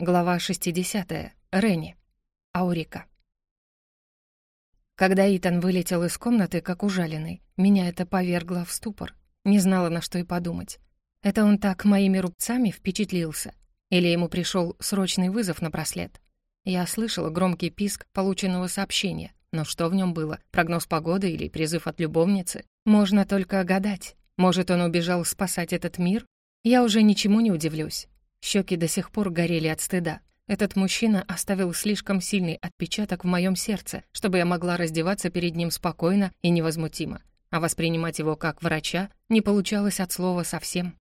Глава 60. Ренни. Аурика. Когда Итан вылетел из комнаты, как ужаленный, меня это повергло в ступор. Не знала, на что и подумать. Это он так моими рубцами впечатлился? Или ему пришел срочный вызов на браслет? Я слышала громкий писк полученного сообщения, но что в нем было? Прогноз погоды или призыв от любовницы? Можно только гадать. Может, он убежал спасать этот мир? Я уже ничему не удивлюсь. Щеки до сих пор горели от стыда. Этот мужчина оставил слишком сильный отпечаток в моем сердце, чтобы я могла раздеваться перед ним спокойно и невозмутимо. А воспринимать его как врача не получалось от слова совсем.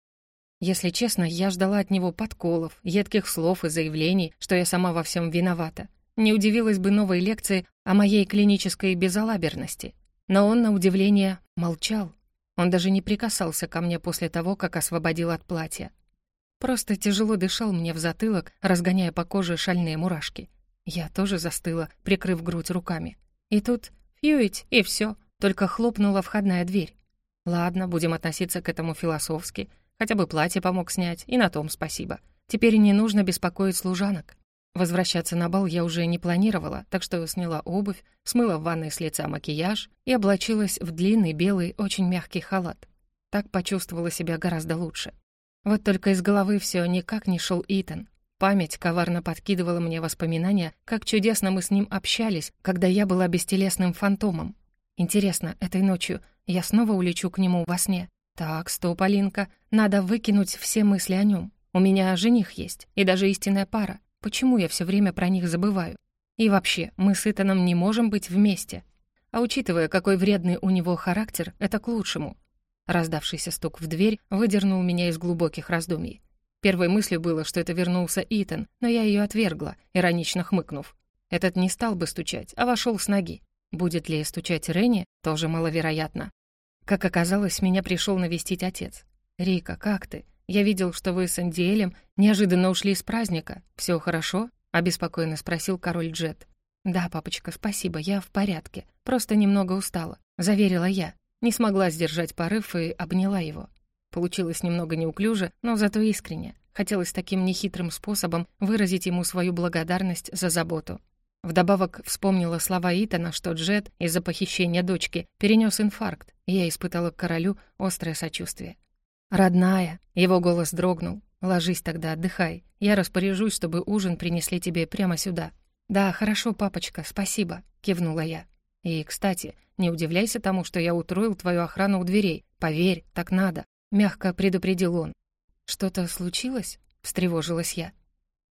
Если честно, я ждала от него подколов, едких слов и заявлений, что я сама во всем виновата. Не удивилась бы новой лекции о моей клинической безалаберности. Но он, на удивление, молчал. Он даже не прикасался ко мне после того, как освободил от платья. Просто тяжело дышал мне в затылок, разгоняя по коже шальные мурашки. Я тоже застыла, прикрыв грудь руками. И тут фьюить, и все, только хлопнула входная дверь. Ладно, будем относиться к этому философски. Хотя бы платье помог снять, и на том спасибо. Теперь не нужно беспокоить служанок. Возвращаться на бал я уже не планировала, так что сняла обувь, смыла в ванной с лица макияж и облачилась в длинный белый, очень мягкий халат. Так почувствовала себя гораздо лучше. Вот только из головы все никак не шел Итан. Память коварно подкидывала мне воспоминания, как чудесно мы с ним общались, когда я была бестелесным фантомом. Интересно, этой ночью я снова улечу к нему во сне? Так, стоп, Алинка, надо выкинуть все мысли о нем. У меня жених есть, и даже истинная пара. Почему я все время про них забываю? И вообще, мы с Итаном не можем быть вместе. А учитывая, какой вредный у него характер, это к лучшему. Раздавшийся стук в дверь выдернул меня из глубоких раздумий. Первой мыслью было, что это вернулся Итан, но я ее отвергла, иронично хмыкнув. Этот не стал бы стучать, а вошел с ноги. Будет ли стучать Ренни, тоже маловероятно. Как оказалось, меня пришел навестить отец. «Рика, как ты? Я видел, что вы с Андиэлем неожиданно ушли с праздника. Все хорошо?» — обеспокоенно спросил король Джет. «Да, папочка, спасибо, я в порядке. Просто немного устала», — заверила я. Не смогла сдержать порыв и обняла его. Получилось немного неуклюже, но зато искренне. Хотелось таким нехитрым способом выразить ему свою благодарность за заботу. Вдобавок вспомнила слова Итана, что Джет из-за похищения дочки перенес инфаркт, и я испытала к королю острое сочувствие. «Родная!» — его голос дрогнул. «Ложись тогда, отдыхай. Я распоряжусь, чтобы ужин принесли тебе прямо сюда». «Да, хорошо, папочка, спасибо», — кивнула я. И, кстати, не удивляйся тому, что я утроил твою охрану у дверей. Поверь, так надо», — мягко предупредил он. «Что-то случилось?» — встревожилась я.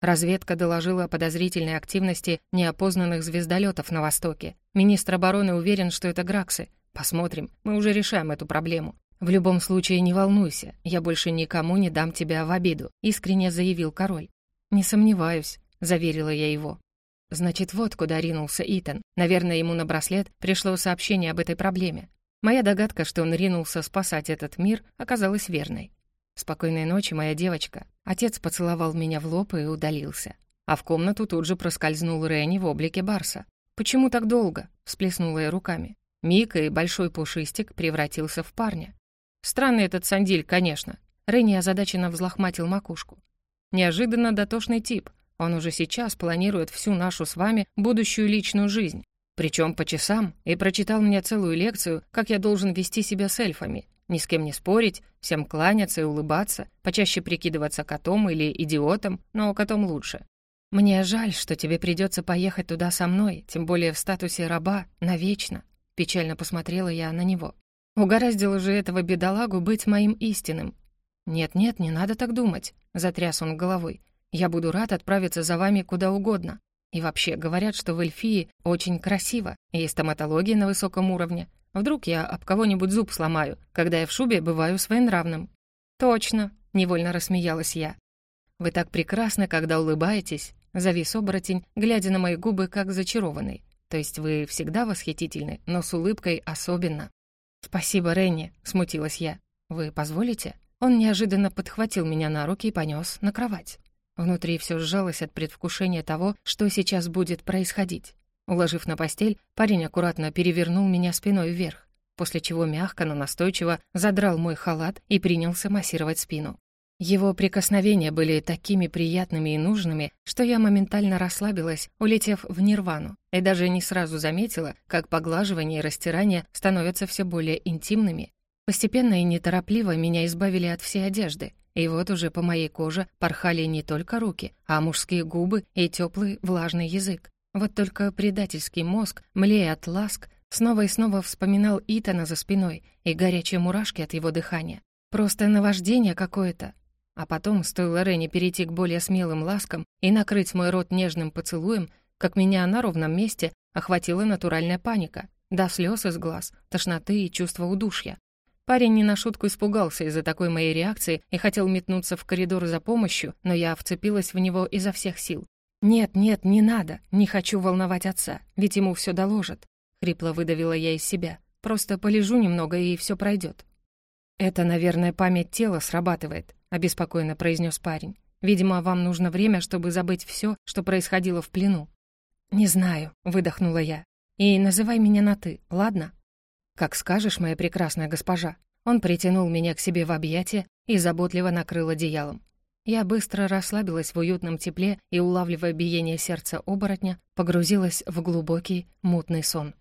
Разведка доложила о подозрительной активности неопознанных звездолетов на Востоке. Министр обороны уверен, что это Граксы. Посмотрим, мы уже решаем эту проблему. В любом случае, не волнуйся, я больше никому не дам тебя в обиду», — искренне заявил король. «Не сомневаюсь», — заверила я его. Значит, вот куда ринулся Итан. Наверное, ему на браслет пришло сообщение об этой проблеме. Моя догадка, что он ринулся спасать этот мир, оказалась верной. «Спокойной ночи, моя девочка». Отец поцеловал меня в лоб и удалился. А в комнату тут же проскользнул Ренни в облике Барса. «Почему так долго?» — всплеснула я руками. Мика и большой пушистик превратился в парня. Странный этот сандиль, конечно. Ренни озадаченно взлохматил макушку. Неожиданно дотошный тип. Он уже сейчас планирует всю нашу с вами будущую личную жизнь. Причем по часам, и прочитал мне целую лекцию, как я должен вести себя с эльфами. Ни с кем не спорить, всем кланяться и улыбаться, почаще прикидываться котом или идиотом, но котом лучше. «Мне жаль, что тебе придется поехать туда со мной, тем более в статусе раба, навечно», — печально посмотрела я на него. «Угораздило же этого бедолагу быть моим истинным». «Нет-нет, не надо так думать», — затряс он головой. Я буду рад отправиться за вами куда угодно. И вообще, говорят, что в Эльфии очень красиво, и стоматология на высоком уровне. Вдруг я об кого-нибудь зуб сломаю, когда я в шубе бываю своенравным». «Точно», — невольно рассмеялась я. «Вы так прекрасны, когда улыбаетесь», — завис оборотень, глядя на мои губы как зачарованный. «То есть вы всегда восхитительны, но с улыбкой особенно». «Спасибо, Ренни», — смутилась я. «Вы позволите?» Он неожиданно подхватил меня на руки и понес на кровать. Внутри все сжалось от предвкушения того, что сейчас будет происходить. Уложив на постель, парень аккуратно перевернул меня спиной вверх, после чего мягко, но настойчиво задрал мой халат и принялся массировать спину. Его прикосновения были такими приятными и нужными, что я моментально расслабилась, улетев в нирвану, и даже не сразу заметила, как поглаживание и растирание становятся все более интимными. Постепенно и неторопливо меня избавили от всей одежды, и вот уже по моей коже порхали не только руки, а мужские губы и теплый влажный язык. Вот только предательский мозг, млея от ласк, снова и снова вспоминал Итана за спиной и горячие мурашки от его дыхания. Просто наваждение какое-то. А потом, стоило Рене перейти к более смелым ласкам и накрыть мой рот нежным поцелуем, как меня на ровном месте охватила натуральная паника, до слез из глаз, тошноты и чувства удушья. Парень не на шутку испугался из-за такой моей реакции и хотел метнуться в коридор за помощью, но я вцепилась в него изо всех сил. «Нет, нет, не надо, не хочу волновать отца, ведь ему все доложат», — хрипло выдавила я из себя. «Просто полежу немного, и все пройдет. «Это, наверное, память тела срабатывает», — обеспокоенно произнес парень. «Видимо, вам нужно время, чтобы забыть все, что происходило в плену». «Не знаю», — выдохнула я. «И называй меня на «ты», ладно?» «Как скажешь, моя прекрасная госпожа». Он притянул меня к себе в объятия и заботливо накрыл одеялом. Я быстро расслабилась в уютном тепле и, улавливая биение сердца оборотня, погрузилась в глубокий, мутный сон.